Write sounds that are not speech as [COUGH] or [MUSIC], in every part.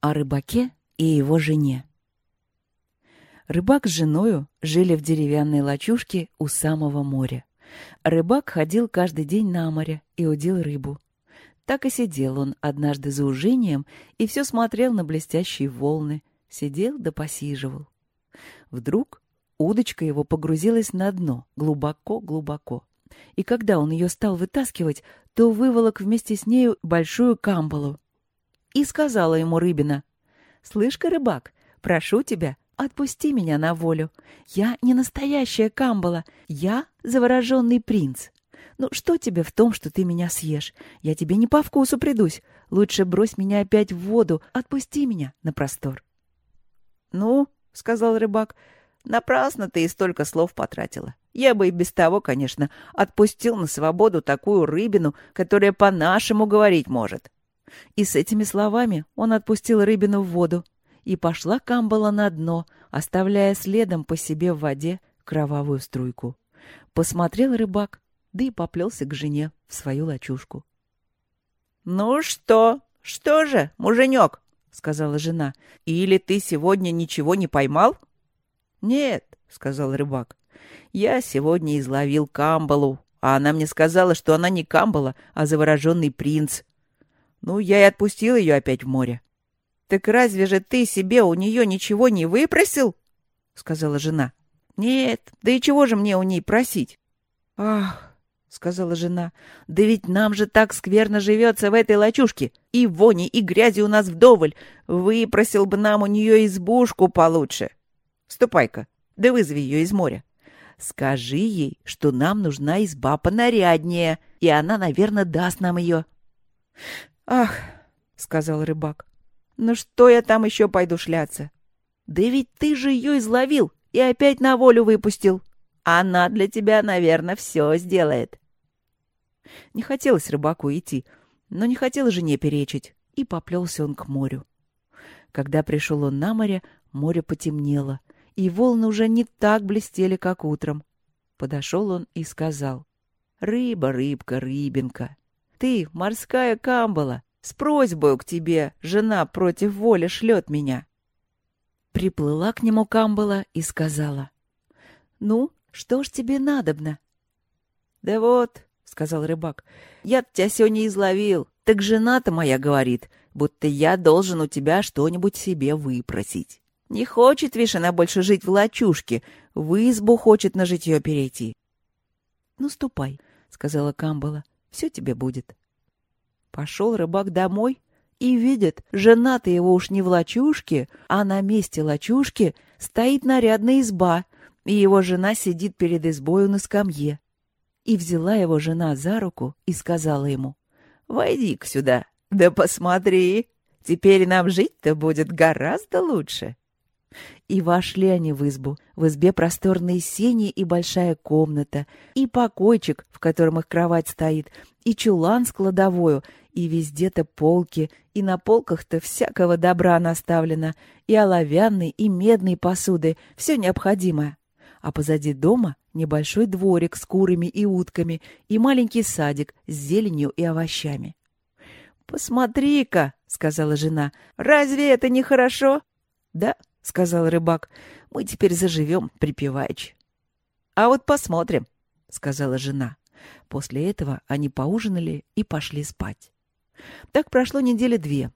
О рыбаке и его жене. Рыбак с женою жили в деревянной лачушке у самого моря. Рыбак ходил каждый день на море и удил рыбу. Так и сидел он однажды за ужинием и все смотрел на блестящие волны, сидел да посиживал. Вдруг удочка его погрузилась на дно, глубоко-глубоко. И когда он ее стал вытаскивать, то выволок вместе с нею большую камбалу. И сказала ему рыбина, «Слышь-ка, рыбак, прошу тебя, отпусти меня на волю. Я не настоящая камбала, я завороженный принц. Ну что тебе в том, что ты меня съешь? Я тебе не по вкусу придусь. Лучше брось меня опять в воду, отпусти меня на простор». «Ну, — сказал рыбак, — напрасно ты и столько слов потратила. Я бы и без того, конечно, отпустил на свободу такую рыбину, которая по-нашему говорить может. И с этими словами он отпустил рыбину в воду, и пошла камбала на дно, оставляя следом по себе в воде кровавую струйку. Посмотрел рыбак, да и поплелся к жене в свою лачушку. — Ну что? Что же, муженек? — сказала жена. — Или ты сегодня ничего не поймал? — Нет, — сказал рыбак. — Я сегодня изловил камбалу, а она мне сказала, что она не камбала, а завороженный принц. Ну, я и отпустил ее опять в море. — Так разве же ты себе у нее ничего не выпросил? — сказала жена. — Нет, да и чего же мне у ней просить? — Ах, — сказала жена, — да ведь нам же так скверно живется в этой лачушке. И вони, и грязи у нас вдоволь. Выпросил бы нам у нее избушку получше. Ступай-ка, да вызови ее из моря. Скажи ей, что нам нужна изба понаряднее, и она, наверное, даст нам ее. — Ах, — сказал рыбак, — ну что я там еще пойду шляться? Да ведь ты же ее изловил и опять на волю выпустил. Она для тебя, наверное, все сделает. Не хотелось рыбаку идти, но не хотел жене перечить, и поплелся он к морю. Когда пришел он на море, море потемнело, и волны уже не так блестели, как утром. Подошел он и сказал, «Рыба, рыбка, рыбинка, ты, морская камбала, с просьбой к тебе жена против воли шлет меня». Приплыла к нему камбала и сказала, «Ну, что ж тебе надобно? — Да вот, — сказал рыбак, — я тебя сегодня изловил. Так жена-то моя говорит, будто я должен у тебя что-нибудь себе выпросить. Не хочет, видишь, она больше жить в лачушке, в избу хочет на житье перейти. — Ну, ступай, — сказала Камбала, — все тебе будет. Пошел рыбак домой и видит, жена-то его уж не в лачушке, а на месте лачушки стоит нарядная изба — и его жена сидит перед избою на скамье. И взяла его жена за руку и сказала ему, «Войди-ка сюда, да посмотри, теперь нам жить-то будет гораздо лучше». И вошли они в избу. В избе просторные сени и большая комната, и покойчик, в котором их кровать стоит, и чулан с кладовою, и везде-то полки, и на полках-то всякого добра наставлено, и оловянной, и медной посуды, все необходимое а позади дома небольшой дворик с курами и утками и маленький садик с зеленью и овощами. «Посмотри-ка», — сказала жена, — «разве это не хорошо?» «Да», — сказал рыбак, — «мы теперь заживем припеваючи». «А вот посмотрим», — сказала жена. После этого они поужинали и пошли спать. Так прошло недели две.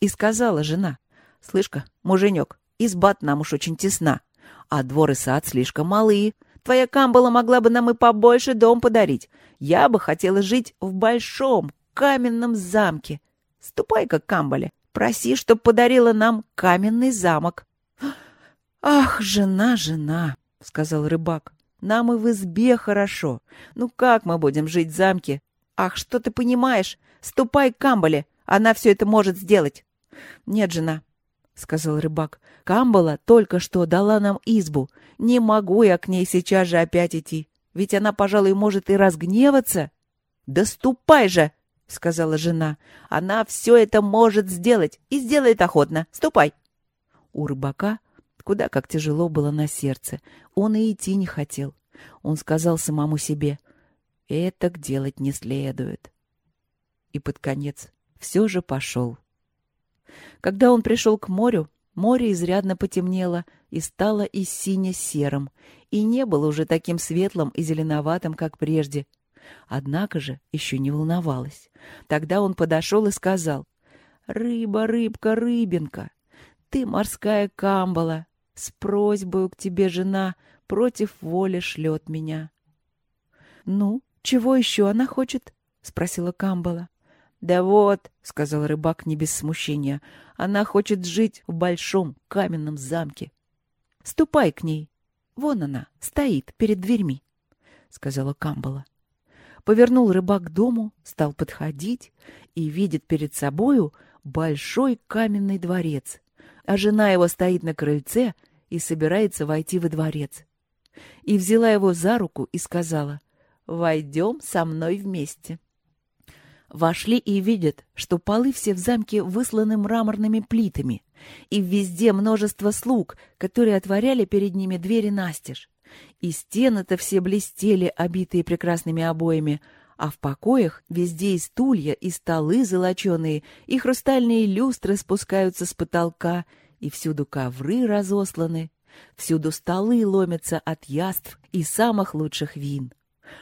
И сказала жена, «Слышь-ка, муженек, изба нам уж очень тесна а двор и сад слишком малы. Твоя камбала могла бы нам и побольше дом подарить. Я бы хотела жить в большом каменном замке. Ступай-ка к камбале, проси, чтоб подарила нам каменный замок. — Ах, жена, жена, — сказал рыбак, — нам и в избе хорошо. Ну как мы будем жить в замке? Ах, что ты понимаешь? Ступай к камбале, она все это может сделать. — Нет, жена, — сказал рыбак. «Камбала только что дала нам избу. Не могу я к ней сейчас же опять идти. Ведь она, пожалуй, может и разгневаться». «Да ступай же!» — сказала жена. «Она все это может сделать и сделает охотно. Ступай!» У рыбака куда как тяжело было на сердце. Он и идти не хотел. Он сказал самому себе, «Это делать не следует». И под конец все же пошел. Когда он пришел к морю, море изрядно потемнело и стало и сине-серым, и не было уже таким светлым и зеленоватым, как прежде. Однако же еще не волновалась. Тогда он подошел и сказал, «Рыба, рыбка, рыбинка, ты морская камбала, с просьбой к тебе жена против воли шлет меня». «Ну, чего еще она хочет?» — спросила камбала. «Да вот», — сказал рыбак не без смущения, — «она хочет жить в большом каменном замке». «Ступай к ней. Вон она, стоит перед дверьми», — сказала камбала. Повернул рыбак к дому, стал подходить и видит перед собою большой каменный дворец, а жена его стоит на крыльце и собирается войти во дворец. И взяла его за руку и сказала, «Войдем со мной вместе». Вошли и видят, что полы все в замке высланы мраморными плитами, и везде множество слуг, которые отворяли перед ними двери настежь. И стены-то все блестели, обитые прекрасными обоями, а в покоях везде и стулья, и столы золоченые, и хрустальные люстры спускаются с потолка, и всюду ковры разосланы, всюду столы ломятся от яств и самых лучших вин.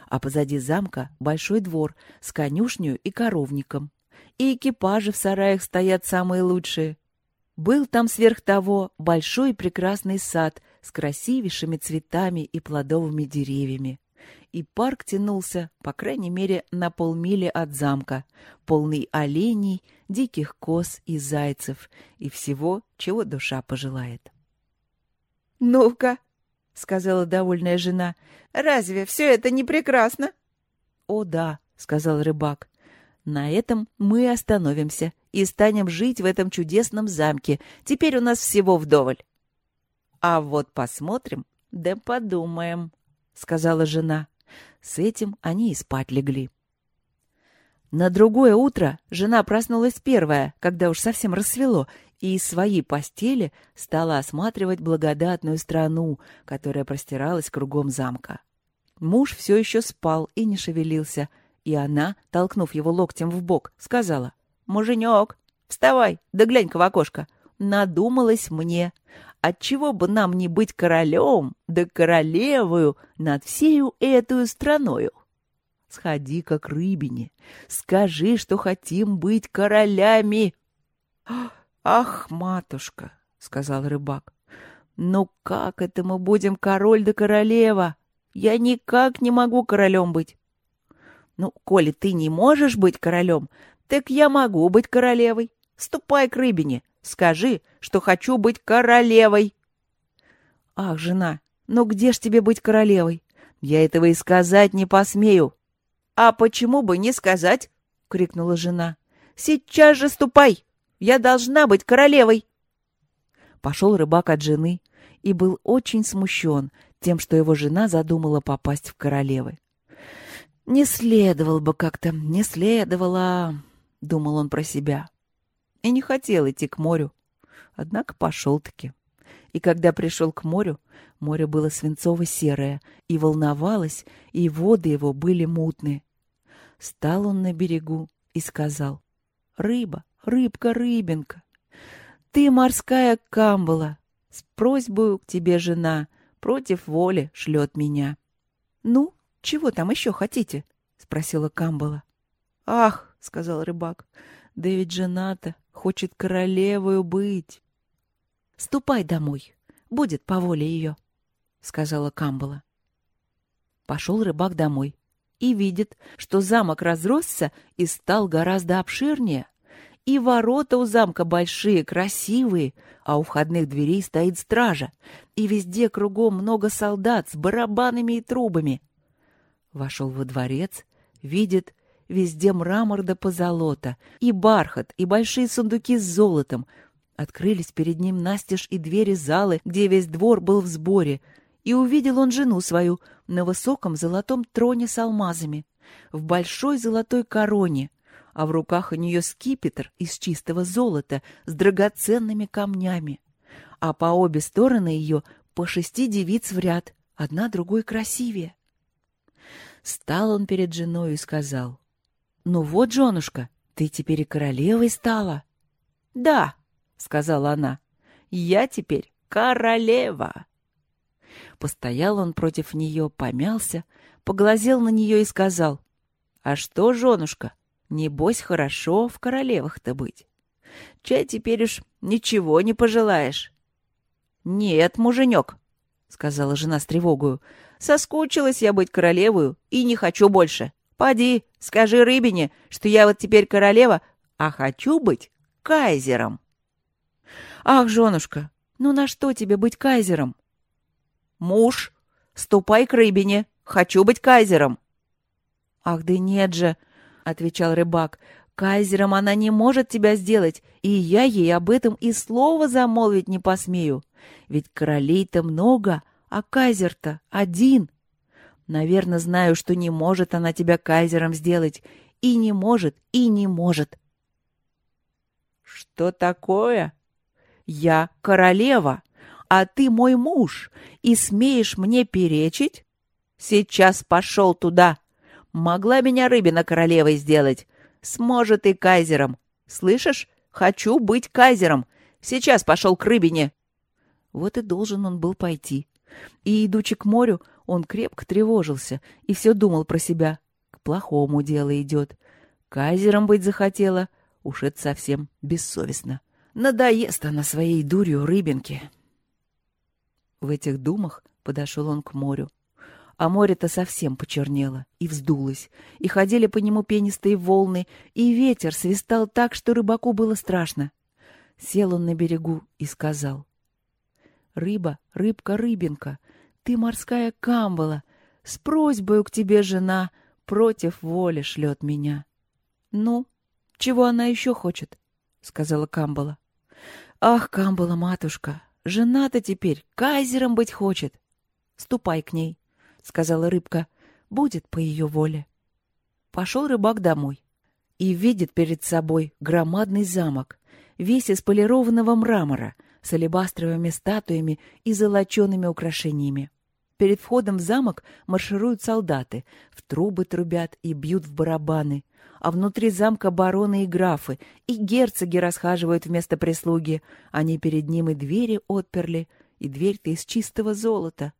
А позади замка большой двор с конюшней и коровником. И экипажи в сараях стоят самые лучшие. Был там сверх того большой прекрасный сад с красивейшими цветами и плодовыми деревьями. И парк тянулся, по крайней мере, на полмили от замка, полный оленей, диких коз и зайцев, и всего, чего душа пожелает. «Ну-ка», — сказала довольная жена, — «разве все это не прекрасно?» «О да», — сказал рыбак, — «на этом мы остановимся и станем жить в этом чудесном замке. Теперь у нас всего вдоволь». «А вот посмотрим, да подумаем», — сказала жена. С этим они и спать легли. На другое утро жена проснулась первая, когда уж совсем рассвело, и из своей постели стала осматривать благодатную страну, которая простиралась кругом замка. Муж все еще спал и не шевелился, и она, толкнув его локтем в бок, сказала, «Муженек, вставай, да глянь-ка в окошко. Надумалось мне, Отчего бы нам не быть королем, да королевою над всею эту страною? Сходи-ка к рыбине, скажи, что хотим быть королями. [GASPS] — Ах, матушка, — сказал рыбак, — ну как это мы будем король да королева? Я никак не могу королем быть. Ну, коли ты не можешь быть королем, так я могу быть королевой. Ступай к рыбине, — Скажи, что хочу быть королевой. Ах, жена, ну где ж тебе быть королевой? Я этого и сказать не посмею. А почему бы не сказать? крикнула жена. Сейчас же ступай. Я должна быть королевой. Пошел рыбак от жены и был очень смущен тем, что его жена задумала попасть в королевы. «Не следовало бы как-то, не следовало», — думал он про себя и не хотел идти к морю. Однако пошел-таки. И когда пришел к морю, море было свинцово-серое, и волновалось, и воды его были мутные. Стал он на берегу и сказал, «Рыба, рыбка, рыбинка, ты морская камбала, с просьбой к тебе жена, против воли шлет меня». «Ну, чего там еще хотите?» — спросила камбала. «Ах!» — сказал рыбак, — «да ведь жена-то хочет королевою быть. — Ступай домой, будет по воле ее, — сказала Камбала. Пошел рыбак домой и видит, что замок разросся и стал гораздо обширнее. И ворота у замка большие, красивые, а у входных дверей стоит стража, и везде кругом много солдат с барабанами и трубами. Вошел во дворец, видит, Везде мрамор да позолота, и бархат, и большие сундуки с золотом. Открылись перед ним настежь и двери залы, где весь двор был в сборе, и увидел он жену свою на высоком золотом троне с алмазами, в большой золотой короне, а в руках у нее скипетр из чистого золота с драгоценными камнями, а по обе стороны ее по шести девиц в ряд, одна другой красивее. Стал он перед женой и сказал, «Ну вот, женушка, ты теперь и королевой стала». «Да», — сказала она, — «я теперь королева». Постоял он против нее, помялся, поглазел на нее и сказал, «А что, женушка, небось хорошо в королевах-то быть? Чай теперь уж ничего не пожелаешь». «Нет, муженек», — сказала жена с тревогою, — «соскучилась я быть королевою и не хочу больше. Поди, скажи рыбине, что я вот теперь королева, а хочу быть кайзером». «Ах, женушка, ну на что тебе быть кайзером?» «Муж, ступай к рыбине, хочу быть кайзером». «Ах, да нет же», — отвечал рыбак, — «кайзером она не может тебя сделать, и я ей об этом и слова замолвить не посмею. Ведь королей-то много, а кайзер-то один. Наверное, знаю, что не может она тебя кайзером сделать. И не может, и не может». «Что такое?» «Я королева, а ты мой муж, и смеешь мне перечить? Сейчас пошел туда. Могла меня рыбина королевой сделать. Сможет и кайзером. Слышишь? Хочу быть кайзером. Сейчас пошел к рыбине. Вот и должен он был пойти. И, идучи к морю, он крепко тревожился и все думал про себя. К плохому дело идет. Кайзером быть захотела. Уж это совсем бессовестно. Надоест она своей дурью рыбинке. В этих думах подошел он к морю. А море-то совсем почернело и вздулось, и ходили по нему пенистые волны, и ветер свистал так, что рыбаку было страшно. Сел он на берегу и сказал. «Рыба, рыбка-рыбинка, ты морская камбала, с просьбою к тебе жена против воли шлет меня». «Ну, чего она еще хочет?» — сказала камбала. «Ах, камбала, матушка, Жена-то теперь кайзером быть хочет. Ступай к ней, — сказала рыбка. Будет по ее воле. Пошел рыбак домой и видит перед собой громадный замок, весь из полированного мрамора, с алебастровыми статуями и золочеными украшениями. Перед входом в замок маршируют солдаты, в трубы трубят и бьют в барабаны, а внутри замка бароны и графы, и герцоги расхаживают вместо прислуги. Они перед ним и двери отперли, и дверь-то из чистого золота.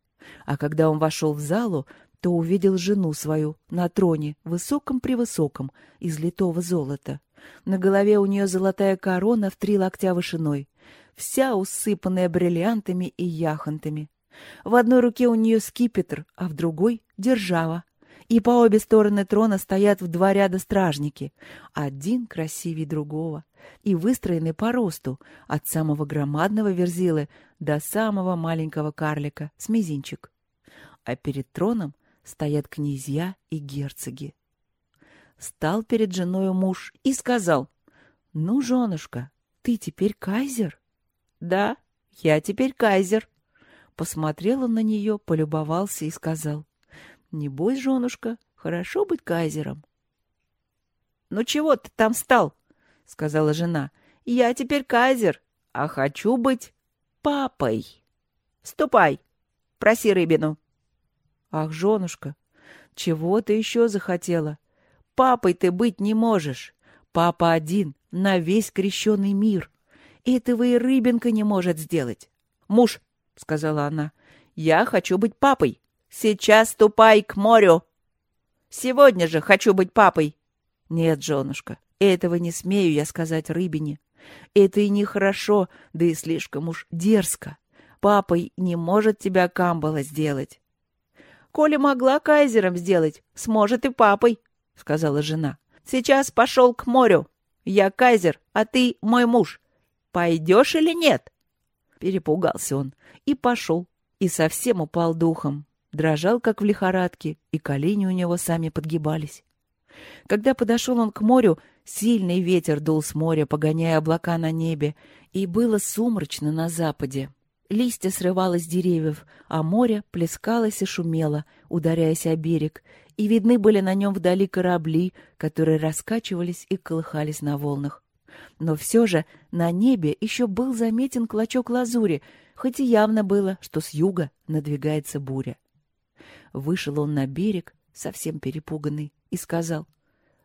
А когда он вошел в залу, то увидел жену свою на троне, высоком-превысоком, из литого золота. На голове у нее золотая корона в три локтя вышиной, вся усыпанная бриллиантами и яхонтами. В одной руке у нее скипетр, а в другой — держава и по обе стороны трона стоят в два ряда стражники, один красивее другого, и выстроены по росту, от самого громадного верзилы до самого маленького карлика с мизинчик. А перед троном стоят князья и герцоги. Стал перед женою муж и сказал, «Ну, женушка, ты теперь кайзер?» «Да, я теперь кайзер». Посмотрел он на нее, полюбовался и сказал, Небось, женушка, хорошо быть кайзером. — Ну чего ты там стал? — сказала жена. — Я теперь кайзер, а хочу быть папой. Ступай, проси рыбину. — Ах, женушка, чего ты еще захотела? Папой ты быть не можешь. Папа один на весь крещенный мир. Этого и рыбинка не может сделать. — Муж, — сказала она, — я хочу быть папой. Сейчас ступай к морю. Сегодня же хочу быть папой. Нет, женушка, этого не смею я сказать рыбине. Это и нехорошо, да и слишком уж дерзко. Папой не может тебя Камбала сделать. Коля могла кайзером сделать, сможет и папой, — сказала жена. Сейчас пошел к морю. Я кайзер, а ты мой муж. Пойдешь или нет? Перепугался он и пошел, и совсем упал духом дрожал, как в лихорадке, и колени у него сами подгибались. Когда подошел он к морю, сильный ветер дул с моря, погоняя облака на небе, и было сумрачно на западе. Листья срывалось с деревьев, а море плескалось и шумело, ударяясь о берег, и видны были на нем вдали корабли, которые раскачивались и колыхались на волнах. Но все же на небе еще был заметен клочок лазури, хоть и явно было, что с юга надвигается буря. Вышел он на берег, совсем перепуганный, и сказал,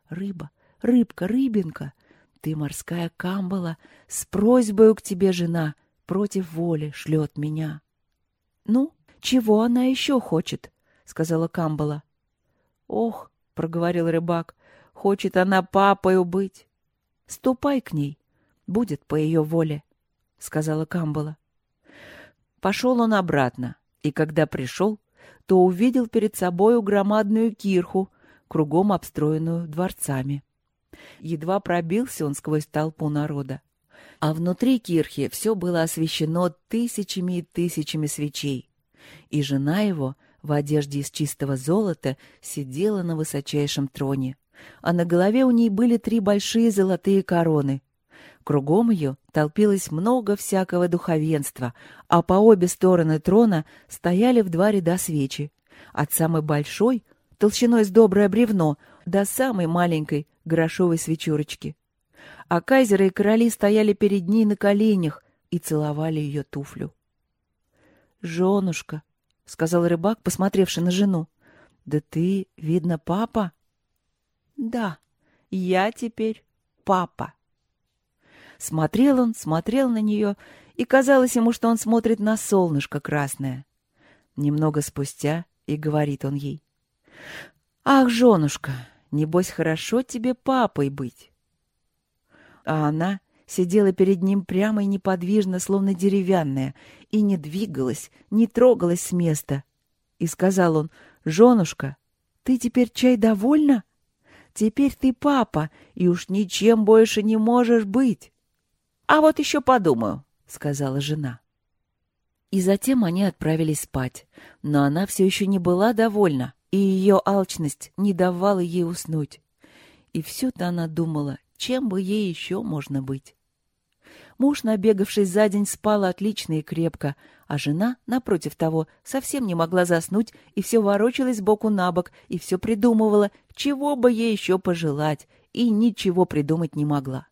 «Рыба, рыбка, рыбинка, Ты, морская камбала, с просьбою к тебе жена против воли шлет меня. — Ну, чего она еще хочет? — сказала камбала. — Ох, — проговорил рыбак, — хочет она папою быть. — Ступай к ней, будет по ее воле, — сказала камбала. Пошел он обратно, и когда пришел, то увидел перед собою громадную кирху, кругом обстроенную дворцами. Едва пробился он сквозь толпу народа. А внутри кирхи все было освещено тысячами и тысячами свечей. И жена его в одежде из чистого золота сидела на высочайшем троне, а на голове у ней были три большие золотые короны. Кругом ее толпилось много всякого духовенства, а по обе стороны трона стояли в два ряда свечи. От самой большой, толщиной с доброе бревно, до самой маленькой, грошовой свечурочки. А кайзеры и короли стояли перед ней на коленях и целовали ее туфлю. «Женушка», — сказал рыбак, посмотревший на жену, — «да ты, видно, папа?» «Да, я теперь папа». Смотрел он, смотрел на нее, и казалось ему, что он смотрит на солнышко красное. Немного спустя и говорит он ей. «Ах, женушка, Небось, хорошо тебе папой быть. А она сидела перед ним прямо и неподвижно, словно деревянная, и не двигалась, не трогалась с места. И сказал он, «Женушка, ты теперь чай довольна? Теперь ты папа, и уж ничем больше не можешь быть». «А вот еще подумаю», — сказала жена. И затем они отправились спать, но она все еще не была довольна и ее алчность не давала ей уснуть. И все-то она думала, чем бы ей еще можно быть. Муж, набегавшись за день, спал отлично и крепко, а жена, напротив того, совсем не могла заснуть и все ворочалась боку на бок и все придумывала, чего бы ей еще пожелать, и ничего придумать не могла.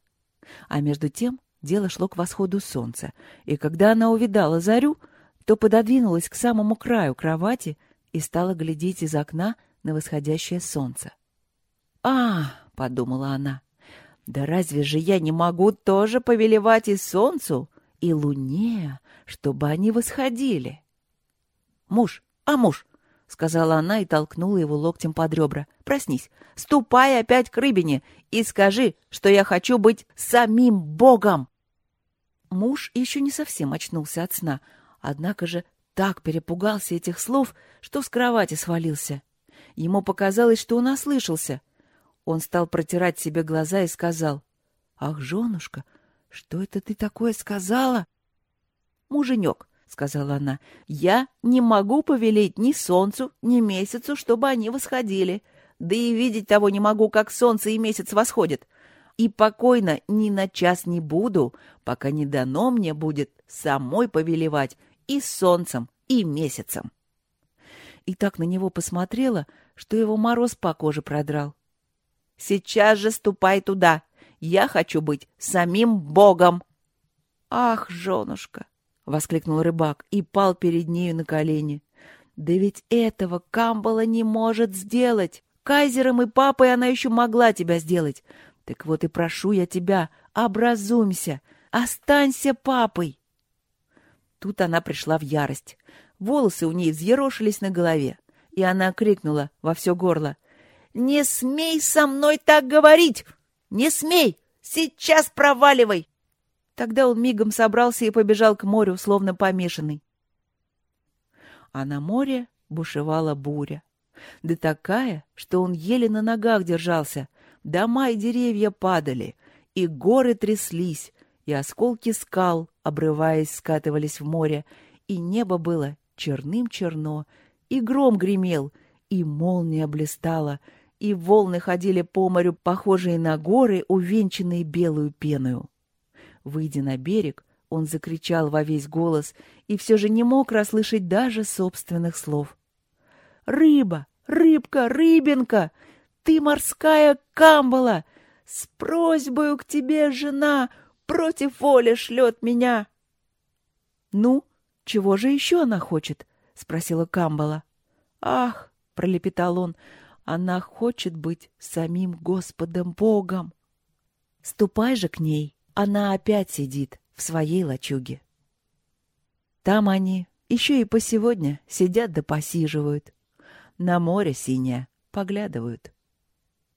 А между тем дело шло к восходу солнца, и когда она увидала зарю, то пододвинулась к самому краю кровати и стала глядеть из окна на восходящее солнце. «А!» — подумала она. «Да разве же я не могу тоже повелевать и солнцу, и луне, чтобы они восходили?» «Муж! А муж!» — сказала она и толкнула его локтем под ребра. «Проснись! Ступай опять к рыбине и скажи, что я хочу быть самим Богом!» Муж еще не совсем очнулся от сна, однако же так перепугался этих слов, что с кровати свалился. Ему показалось, что он ослышался. Он стал протирать себе глаза и сказал, «Ах, женушка, что это ты такое сказала?» «Муженек», — сказала она, — «я не могу повелеть ни солнцу, ни месяцу, чтобы они восходили. Да и видеть того не могу, как солнце и месяц восходят. И покойно ни на час не буду, пока не дано мне будет самой повелевать и солнцем, и месяцем. И так на него посмотрела, что его мороз по коже продрал. «Сейчас же ступай туда! Я хочу быть самим Богом!» «Ах, женушка!» — воскликнул рыбак и пал перед нею на колени. «Да ведь этого Камбала не может сделать! Кайзером и папой она еще могла тебя сделать! Так вот и прошу я тебя, образумься, останься папой!» Тут она пришла в ярость. Волосы у ней взъерошились на голове, и она крикнула во все горло. «Не смей со мной так говорить! Не смей! Сейчас проваливай!» Тогда он мигом собрался и побежал к морю, словно помешанный. А на море бушевала буря. Да такая, что он еле на ногах держался. Дома и деревья падали, и горы тряслись, и осколки скал, обрываясь, скатывались в море, и небо было черным-черно, и гром гремел, и молния блистала, и волны ходили по морю, похожие на горы, увенчанные белую пеною. Выйдя на берег, он закричал во весь голос и все же не мог расслышать даже собственных слов. «Рыба! Рыбка! Рыбинка! Ты морская камбала! С просьбою к тебе жена против воли шлет меня!» «Ну, чего же еще она хочет? — спросила Камбала. — Ах, — пролепетал он, — она хочет быть самим Господом Богом. — Ступай же к ней, она опять сидит в своей лачуге. Там они еще и по сегодня сидят да посиживают. На море синее поглядывают.